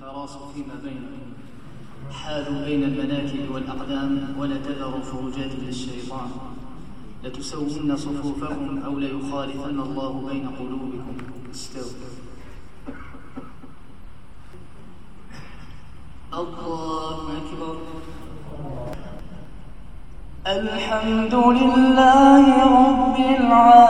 تراصوا فيما بينكم. حالوا بين المناكب والأقدام ولا تذروا فروجات للشيطان لتسون صفوفكم أو ليخالفن الله بين قلوبكم. استووا الله أكبر. الحمد لله رب العالمين.